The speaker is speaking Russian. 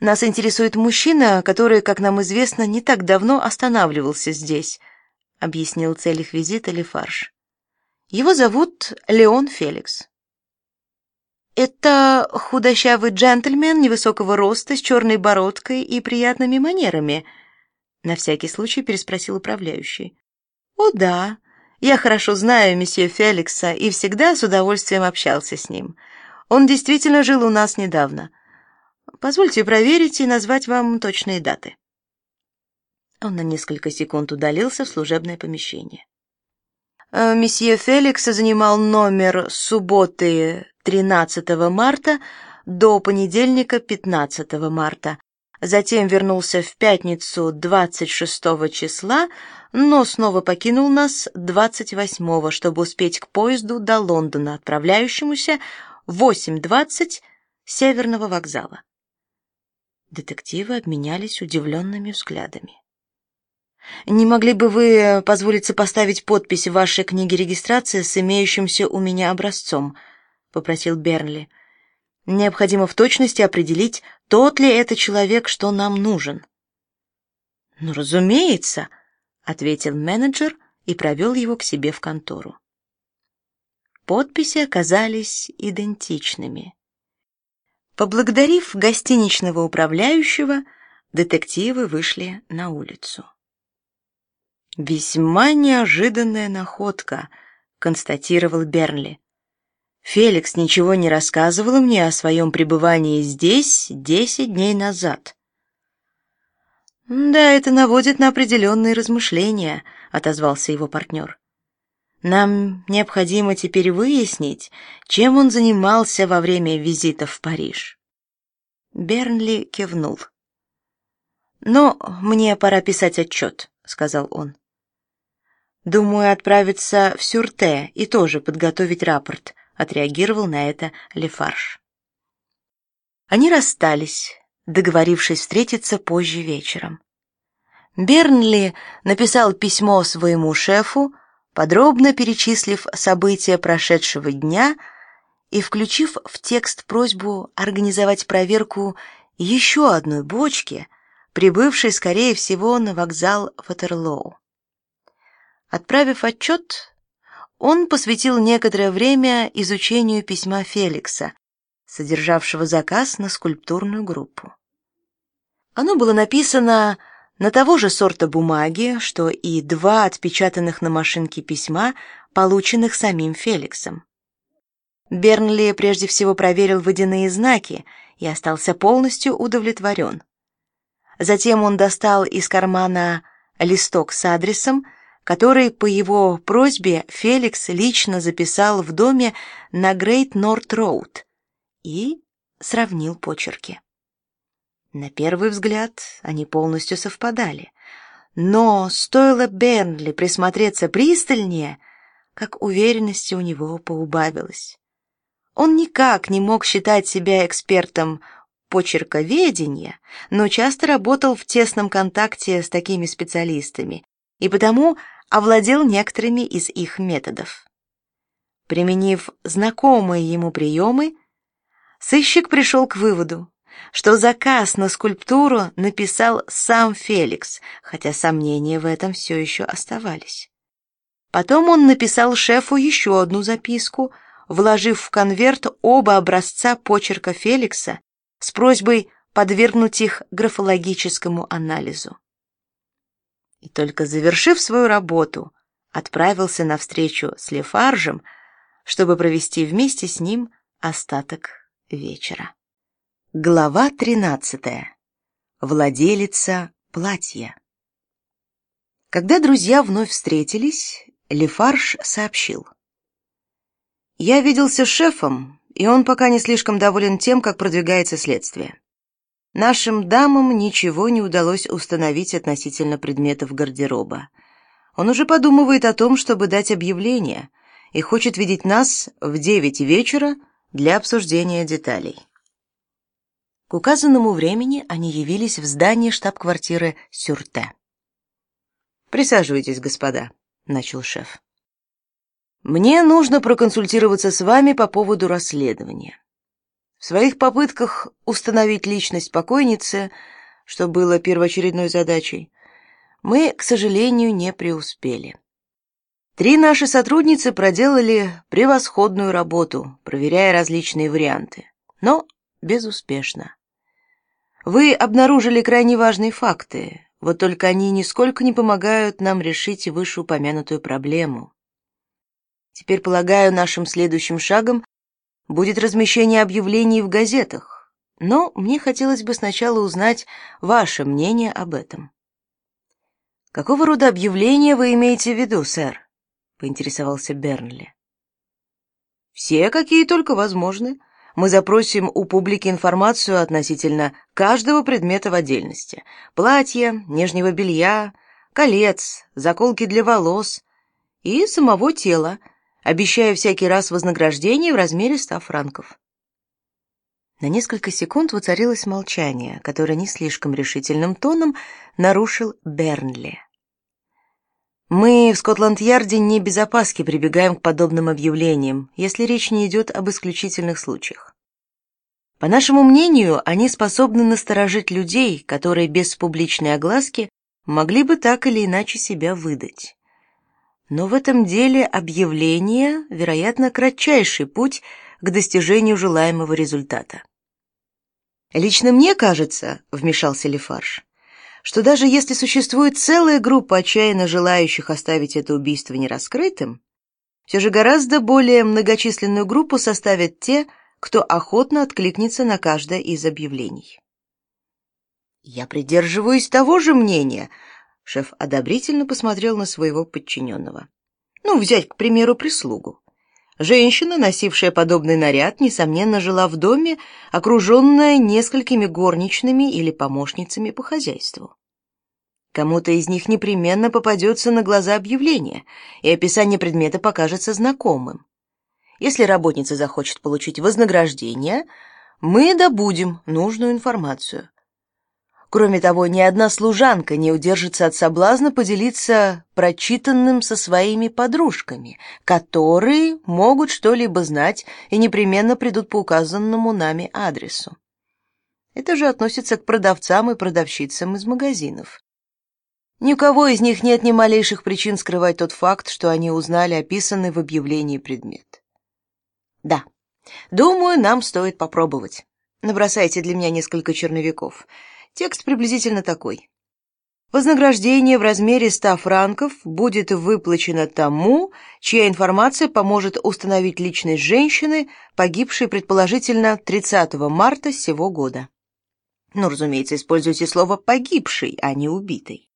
Нас интересует мужчина, который, как нам известно, не так давно останавливался здесь, объяснил цель их визита Лефарж. Его зовут Леон Феликс. Это худощавый джентльмен невысокого роста с черной бородкой и приятными манерами, на всякий случай переспросил управляющий. О да, я хорошо знаю месье Феликса и всегда с удовольствием общался с ним. Он действительно жил у нас недавно. Позвольте проверить и назвать вам точные даты. Он на несколько секунд удалился в служебное помещение. Э, месье Феликс занимал номер с субботы 13 марта до понедельника 15 марта. Затем вернулся в пятницу 26 числа, но снова покинул нас 28, чтобы успеть к поезду до Лондона, отправляющемуся в 8:20 Северного вокзала. Детективы обменялись удивленными взглядами. Не могли бы вы позволить сопоставить подпись в вашей книге регистрации с имеющимся у меня образцом, попросил Бернли. Необходимо в точности определить, тот ли это человек, что нам нужен. Ну, разумеется, ответил менеджер и провел его к себе в контору. Подписи оказались идентичными. Поблагодарив гостиничного управляющего, детективы вышли на улицу. Весьма неожиданная находка, констатировал Бернли. Феликс ничего не рассказывал мне о своем пребывании здесь десять дней назад. Да, это наводит на определенные размышления, отозвался его партнер. Нам необходимо теперь выяснить, чем он занимался во время визита в Париж. Бернли кивнул. "Но мне пора писать отчет», — сказал он. Думаю отправиться в Сюрте и тоже подготовить рапорт, отреагировал на это Лефарж. Они расстались, договорившись встретиться позже вечером. Бернли написал письмо своему шефу, подробно перечислив события прошедшего дня и включив в текст просьбу организовать проверку еще одной бочки, прибывшей, скорее всего, на вокзал Ватерлоу. Отправив отчет, он посвятил некоторое время изучению письма Феликса, содержавшего заказ на скульптурную группу. Оно было написано на того же сорта бумаги, что и два отпечатанных на машинке письма, полученных самим Феликсом. Бернли прежде всего проверил водяные знаки и остался полностью удовлетворен. Затем он достал из кармана листок с адресом, который по его просьбе Феликс лично записал в доме на Грейт Норт Роуд и сравнил почерки. На первый взгляд они полностью совпадали. Но стоило Бернли присмотреться пристальнее, как уверенности у него поубавилось. Он никак не мог считать себя экспертом почерковедения, но часто работал в тесном контакте с такими специалистами и потому овладел некоторыми из их методов. Применив знакомые ему приемы, сыщик пришел к выводу, что заказ на скульптуру написал сам Феликс, хотя сомнения в этом все еще оставались. Потом он написал шефу еще одну записку, вложив в конверт оба образца почерка Феликса с просьбой подвергнуть их графологическому анализу. И только завершив свою работу, отправился на встречу с Лефаржем, чтобы провести вместе с ним остаток вечера. Глава 13. Владелица платья. Когда друзья вновь встретились, Лефарж сообщил: "Я виделся с шефом, и он пока не слишком доволен тем, как продвигается следствие. Нашим дамам ничего не удалось установить относительно предметов гардероба. Он уже подумывает о том, чтобы дать объявление, и хочет видеть нас в девять вечера для обсуждения деталей". К указанному времени они явились в здании штаб-квартиры Сюрте. Присаживайтесь, господа, начал шеф. Мне нужно проконсультироваться с вами по поводу расследования. В своих попытках установить личность покойницы, что было первоочередной задачей, мы, к сожалению, не преуспели. Три наши сотрудницы проделали превосходную работу, проверяя различные варианты, но безуспешно. Вы обнаружили крайне важные факты, вот только они нисколько не помогают нам решить вышеупомянутую проблему. Теперь, полагаю, нашим следующим шагом будет размещение объявлений в газетах, но мне хотелось бы сначала узнать ваше мнение об этом. Какого рода объявления вы имеете в виду, сэр? поинтересовался Бернли. Все, какие только возможны. Мы запросим у публики информацию относительно каждого предмета в отдельности: платья, нижнего белья, колец, заколки для волос и самого тела, обещая всякий раз вознаграждение в размере ста франков. На несколько секунд воцарилось молчание, которое не слишком решительным тоном нарушил Бернли. Мы в Скотланд-Ярде не без опаски прибегаем к подобным объявлениям, если речь не идет об исключительных случаях. По нашему мнению, они способны насторожить людей, которые без публичной огласки могли бы так или иначе себя выдать. Но в этом деле объявление, вероятно, кратчайший путь к достижению желаемого результата. Лично мне кажется, вмешался Лефарж, что даже если существует целая группа отчаянно желающих оставить это убийство нераскрытым, все же гораздо более многочисленную группу составят те, кто охотно откликнется на каждое из объявлений. Я придерживаюсь того же мнения. Шеф одобрительно посмотрел на своего подчиненного. Ну, взять, к примеру, прислугу. Женщина, носившая подобный наряд, несомненно, жила в доме, окруженная несколькими горничными или помощницами по хозяйству. Кому-то из них непременно попадется на глаза объявление, и описание предмета покажется знакомым. Если работница захочет получить вознаграждение, мы добудем нужную информацию. Кроме того, ни одна служанка не удержится от соблазна поделиться прочитанным со своими подружками, которые могут что-либо знать и непременно придут по указанному нами адресу. Это же относится к продавцам и продавщицам из магазинов. Ни у кого из них нет ни малейших причин скрывать тот факт, что они узнали описанный в объявлении предмет. Да, думаю, нам стоит попробовать. Набросайте для меня несколько черновиков. Текст приблизительно такой. Вознаграждение в размере 100 франков будет выплачено тому, чья информация поможет установить личность женщины, погибшей предположительно 30 марта сего года. Ну, разумеется, используйте слово погибшей, а не убитой.